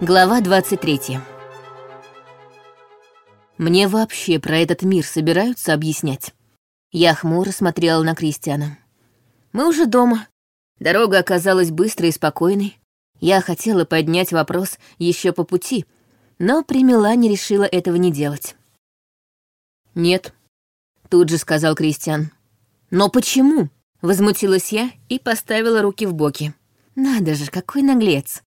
Глава 23. Мне вообще про этот мир собираются объяснять. Я хмуро смотрела на Кристиана. Мы уже дома. Дорога оказалась быстрой и спокойной. Я хотела поднять вопрос еще по пути, но при Милане решила этого не делать. «Нет», — тут же сказал Кристиан. «Но почему?» — возмутилась я и поставила руки в боки. «Надо же, какой наглец!»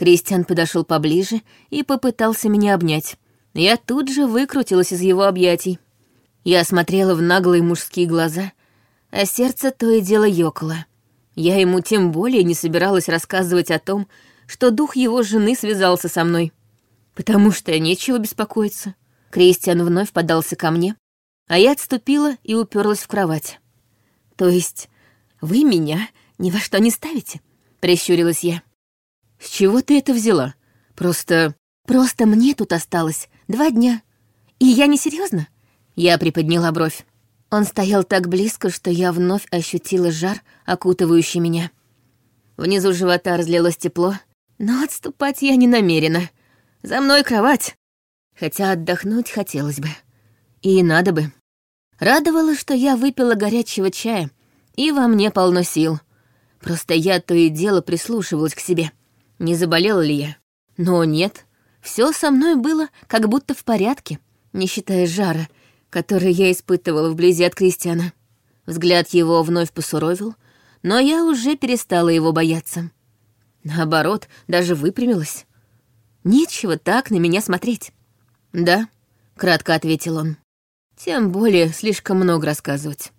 Кристиан подошел поближе и попытался меня обнять. Я тут же выкрутилась из его объятий. Я смотрела в наглые мужские глаза, а сердце то и дело ёкало. Я ему тем более не собиралась рассказывать о том, что дух его жены связался со мной. Потому что нечего беспокоиться. Кристиан вновь подался ко мне, а я отступила и уперлась в кровать. «То есть вы меня ни во что не ставите?» — прищурилась я. «С чего ты это взяла? Просто...» «Просто мне тут осталось два дня. И я не серьезно. Я приподняла бровь. Он стоял так близко, что я вновь ощутила жар, окутывающий меня. Внизу живота разлилось тепло, но отступать я не намерена. За мной кровать. Хотя отдохнуть хотелось бы. И надо бы. Радовало, что я выпила горячего чая, и во мне полно сил. Просто я то и дело прислушивалась к себе не заболела ли я. Но нет, все со мной было как будто в порядке, не считая жара, который я испытывала вблизи от Кристиана. Взгляд его вновь посуровил, но я уже перестала его бояться. Наоборот, даже выпрямилась. Нечего так на меня смотреть. «Да», — кратко ответил он. «Тем более слишком много рассказывать.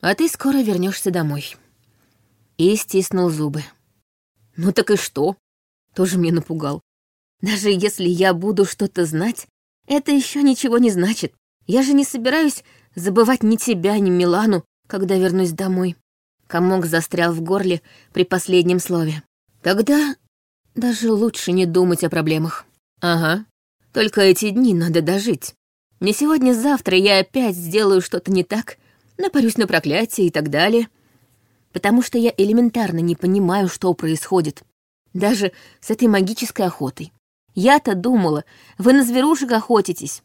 А ты скоро вернешься домой». И стиснул зубы. «Ну так и что?» Тоже мне напугал. Даже если я буду что-то знать, это еще ничего не значит. Я же не собираюсь забывать ни тебя, ни Милану, когда вернусь домой. Комок застрял в горле при последнем слове. Тогда даже лучше не думать о проблемах. Ага, только эти дни надо дожить. Не сегодня-завтра я опять сделаю что-то не так, напарюсь на проклятие и так далее. Потому что я элементарно не понимаю, что происходит. Даже с этой магической охотой. Я-то думала, вы на зверушек охотитесь.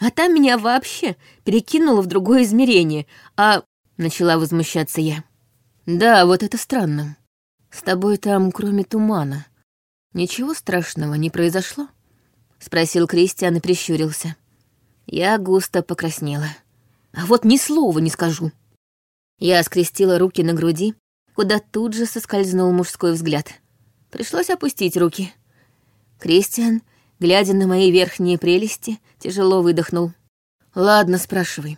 А там меня вообще перекинуло в другое измерение, а... Начала возмущаться я. Да, вот это странно. С тобой там, кроме тумана, ничего страшного не произошло? Спросил Кристиан и прищурился. Я густо покраснела. А вот ни слова не скажу. Я скрестила руки на груди, куда тут же соскользнул мужской взгляд. Пришлось опустить руки. Кристиан, глядя на мои верхние прелести, тяжело выдохнул. «Ладно, спрашивай».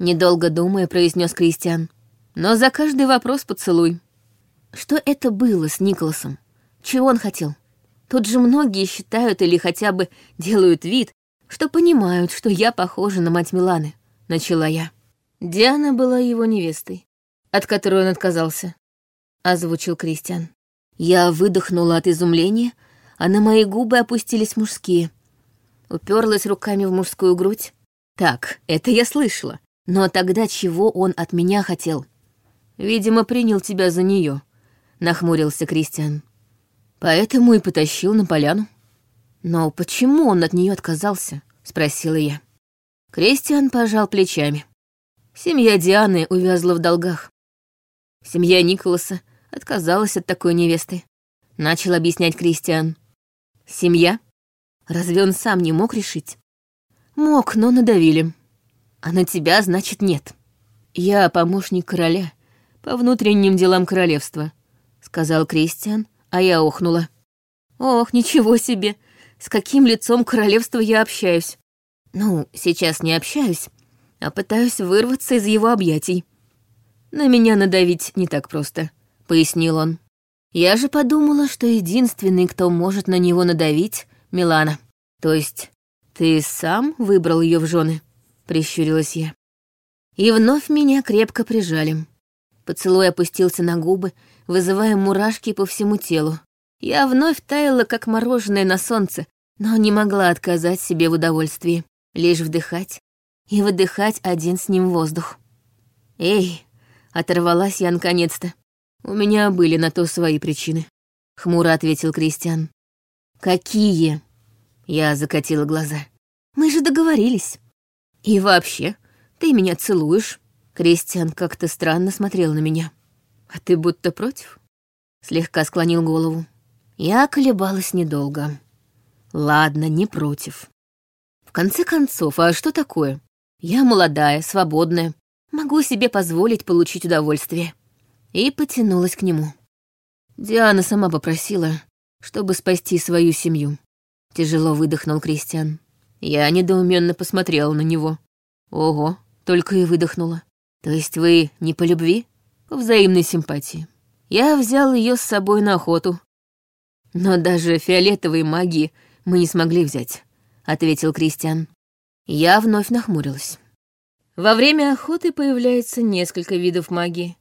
Недолго думая, произнес Кристиан. «Но за каждый вопрос поцелуй». Что это было с Николасом? Чего он хотел? Тут же многие считают или хотя бы делают вид, что понимают, что я похожа на мать Миланы, начала я. Диана была его невестой, от которой он отказался, озвучил Кристиан. Я выдохнула от изумления, а на мои губы опустились мужские. Уперлась руками в мужскую грудь. Так, это я слышала. Но тогда чего он от меня хотел? Видимо, принял тебя за нее, нахмурился Кристиан. Поэтому и потащил на поляну. Но почему он от нее отказался? спросила я. Кристиан пожал плечами. Семья Дианы увязла в долгах. Семья Николаса отказалась от такой невесты. Начал объяснять Кристиан. Семья? Разве он сам не мог решить? Мог, но надавили. А на тебя, значит, нет. Я помощник короля по внутренним делам королевства, сказал Кристиан, а я охнула. Ох, ничего себе! С каким лицом королевства я общаюсь? Ну, сейчас не общаюсь, а пытаюсь вырваться из его объятий. На меня надавить не так просто пояснил он. Я же подумала, что единственный, кто может на него надавить, Милана. То есть ты сам выбрал ее в жены? Прищурилась я. И вновь меня крепко прижали. Поцелуй опустился на губы, вызывая мурашки по всему телу. Я вновь таяла, как мороженое на солнце, но не могла отказать себе в удовольствии. Лишь вдыхать и выдыхать один с ним воздух. «Эй!» — оторвалась я наконец-то. «У меня были на то свои причины», — хмуро ответил Кристиан. «Какие?» Я закатила глаза. «Мы же договорились. И вообще, ты меня целуешь». Кристиан как-то странно смотрел на меня. «А ты будто против?» Слегка склонил голову. Я колебалась недолго. Ладно, не против. В конце концов, а что такое? Я молодая, свободная, могу себе позволить получить удовольствие. И потянулась к нему. Диана сама попросила, чтобы спасти свою семью. Тяжело выдохнул Кристиан. Я недоуменно посмотрела на него. Ого, только и выдохнула. То есть вы не по любви? По взаимной симпатии. Я взял ее с собой на охоту, «Но даже фиолетовой магии мы не смогли взять», — ответил Кристиан. Я вновь нахмурилась. Во время охоты появляется несколько видов магии.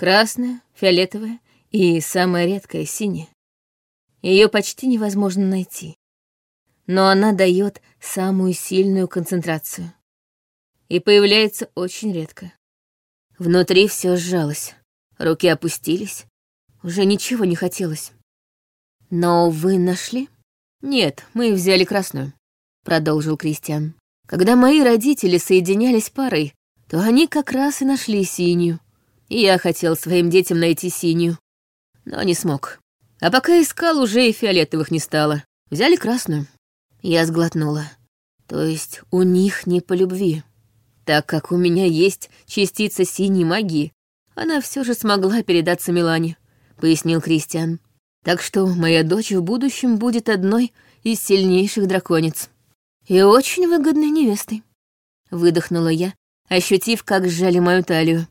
Красная, фиолетовая и самая редкая — синяя. Ее почти невозможно найти. Но она дает самую сильную концентрацию. И появляется очень редко. Внутри все сжалось, руки опустились, уже ничего не хотелось. «Но вы нашли?» «Нет, мы взяли красную», — продолжил Кристиан. «Когда мои родители соединялись парой, то они как раз и нашли синюю. И я хотел своим детям найти синюю, но не смог. А пока искал, уже и фиолетовых не стало. Взяли красную». Я сглотнула. То есть у них не по любви. Так как у меня есть частица синей магии, она все же смогла передаться Милане, пояснил Кристиан. Так что моя дочь в будущем будет одной из сильнейших драконец. И очень выгодной невестой. Выдохнула я, ощутив, как сжали мою талию.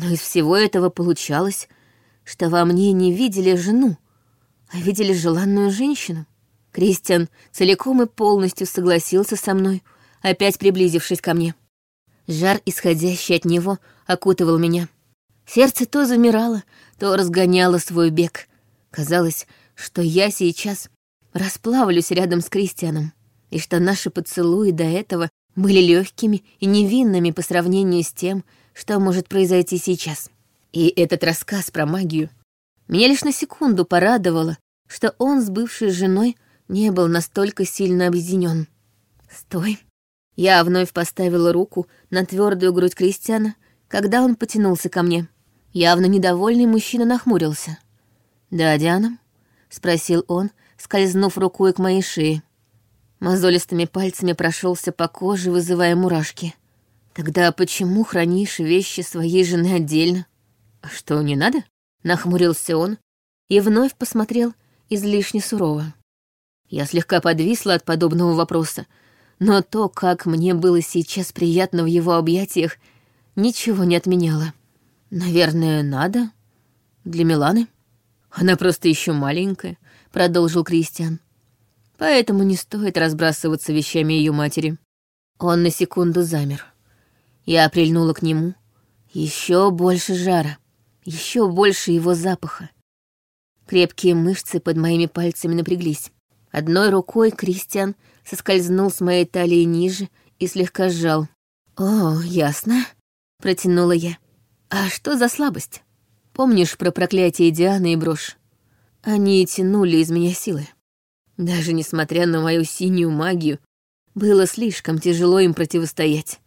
Но из всего этого получалось, что во мне не видели жену, а видели желанную женщину. Кристиан целиком и полностью согласился со мной, опять приблизившись ко мне. Жар, исходящий от него, окутывал меня. Сердце то замирало, то разгоняло свой бег, Казалось, что я сейчас расплавлюсь рядом с Кристианом, и что наши поцелуи до этого были легкими и невинными по сравнению с тем, что может произойти сейчас. И этот рассказ про магию меня лишь на секунду порадовало, что он с бывшей женой не был настолько сильно объединен. «Стой!» Я вновь поставила руку на твердую грудь Кристиана, когда он потянулся ко мне. Явно недовольный мужчина нахмурился. «Да, Диана?» — спросил он, скользнув рукой к моей шее. Мозолистыми пальцами прошелся по коже, вызывая мурашки. «Тогда почему хранишь вещи своей жены отдельно?» «А что, не надо?» — нахмурился он и вновь посмотрел излишне сурово. Я слегка подвисла от подобного вопроса, но то, как мне было сейчас приятно в его объятиях, ничего не отменяло. «Наверное, надо? Для Миланы?» Она просто еще маленькая, продолжил Кристиан. Поэтому не стоит разбрасываться вещами ее матери. Он на секунду замер. Я прильнула к нему. Еще больше жара, еще больше его запаха. Крепкие мышцы под моими пальцами напряглись. Одной рукой Кристиан соскользнул с моей талии ниже и слегка сжал. «О, ясно», — протянула я. «А что за слабость?» Помнишь про проклятие Дианы и брошь? Они тянули из меня силы. Даже несмотря на мою синюю магию, было слишком тяжело им противостоять.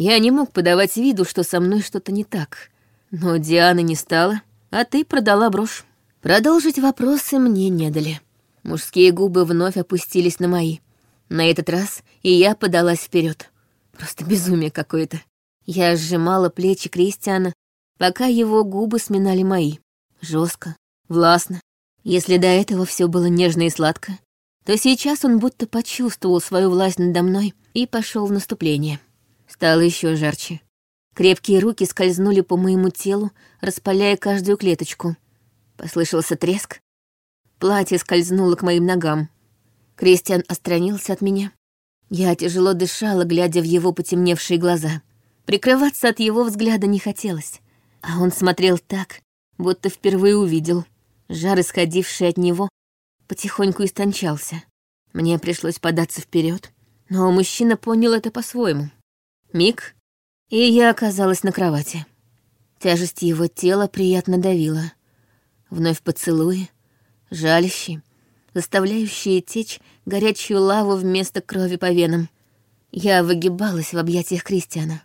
Я не мог подавать виду, что со мной что-то не так. Но Дианы не стало, а ты продала брошь. Продолжить вопросы мне не дали. Мужские губы вновь опустились на мои. На этот раз и я подалась вперед. Просто безумие какое-то. Я сжимала плечи Кристиана, пока его губы сминали мои. Жестко, властно. Если до этого все было нежно и сладко, то сейчас он будто почувствовал свою власть надо мной и пошел в наступление. Стало еще жарче. Крепкие руки скользнули по моему телу, распаляя каждую клеточку. Послышался треск. Платье скользнуло к моим ногам. Кристиан отстранился от меня. Я тяжело дышала, глядя в его потемневшие глаза. Прикрываться от его взгляда не хотелось. А он смотрел так, будто впервые увидел. Жар, исходивший от него, потихоньку истончался. Мне пришлось податься вперед, но мужчина понял это по-своему. Миг, и я оказалась на кровати. Тяжесть его тела приятно давила. Вновь поцелуи, жалящий, заставляющие течь горячую лаву вместо крови по венам. Я выгибалась в объятиях Кристиана.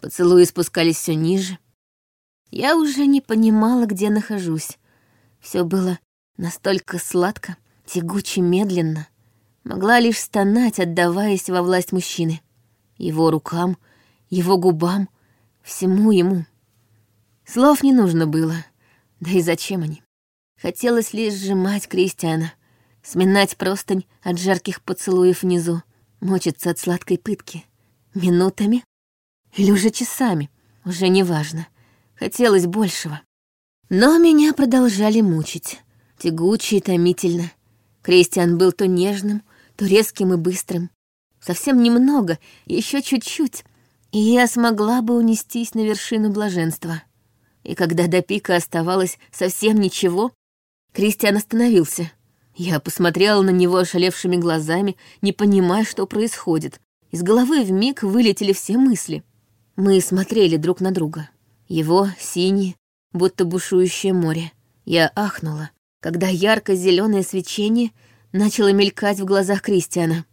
Поцелуи спускались все ниже. Я уже не понимала, где нахожусь. Все было настолько сладко, тягуче, медленно. Могла лишь стонать, отдаваясь во власть мужчины. Его рукам, его губам, всему ему. Слов не нужно было. Да и зачем они? Хотелось лишь сжимать Кристиана, сминать простынь от жарких поцелуев внизу, мочиться от сладкой пытки. Минутами или уже часами, уже неважно. Хотелось большего. Но меня продолжали мучить, тягуче и томительно. Кристиан был то нежным, то резким и быстрым. Совсем немного, еще чуть-чуть, и я смогла бы унестись на вершину блаженства. И когда до пика оставалось совсем ничего, Кристиан остановился. Я посмотрела на него ошалевшими глазами, не понимая, что происходит. Из головы вмиг вылетели все мысли. Мы смотрели друг на друга. Его синие, будто бушующее море. Я ахнула, когда ярко зеленое свечение начало мелькать в глазах Кристиана.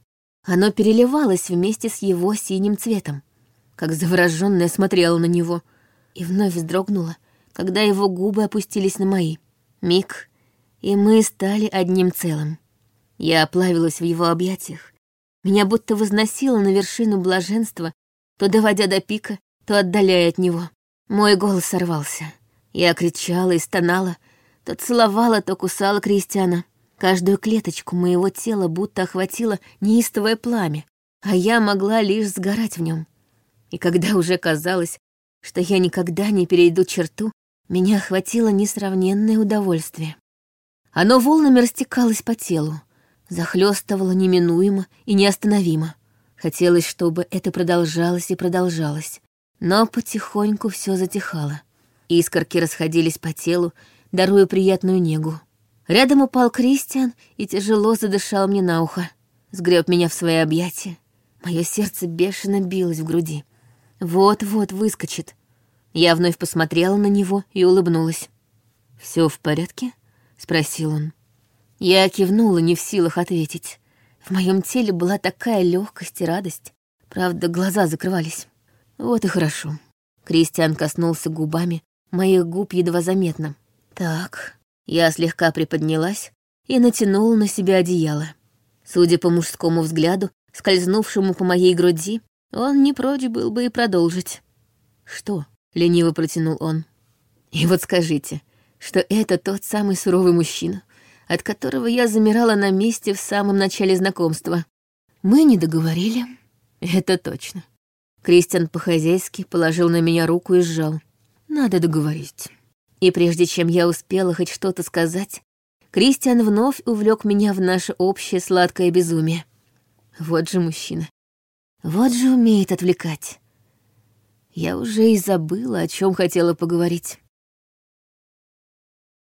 Оно переливалось вместе с его синим цветом. Как заворожённая смотрела на него и вновь вздрогнула, когда его губы опустились на мои. Миг, и мы стали одним целым. Я оплавилась в его объятиях. Меня будто возносило на вершину блаженства, то доводя до пика, то отдаляя от него. Мой голос сорвался. Я кричала и стонала, то целовала, то кусала Кристиана. Каждую клеточку моего тела будто охватило неистовое пламя, а я могла лишь сгорать в нем. И когда уже казалось, что я никогда не перейду черту, меня охватило несравненное удовольствие. Оно волнами растекалось по телу, захлестывало неминуемо и неостановимо. Хотелось, чтобы это продолжалось и продолжалось, но потихоньку все затихало. Искорки расходились по телу, даруя приятную негу. Рядом упал Кристиан и тяжело задышал мне на ухо. Сгреб меня в свои объятия. Мое сердце бешено билось в груди. Вот-вот выскочит. Я вновь посмотрела на него и улыбнулась. Все в порядке?» — спросил он. Я кивнула, не в силах ответить. В моем теле была такая легкость и радость. Правда, глаза закрывались. Вот и хорошо. Кристиан коснулся губами. Моих губ едва заметно. Так, я слегка приподнялась и натянула на себя одеяло. Судя по мужскому взгляду, скользнувшему по моей груди, он не прочь был бы и продолжить. «Что?» — лениво протянул он. «И вот скажите, что это тот самый суровый мужчина, от которого я замирала на месте в самом начале знакомства. Мы не договорили. Это точно. Кристиан по-хозяйски положил на меня руку и сжал. Надо договорить. И прежде чем я успела хоть что-то сказать, Кристиан вновь увлек меня в наше общее сладкое безумие. Вот же мужчина. Вот же умеет отвлекать. Я уже и забыла, о чем хотела поговорить.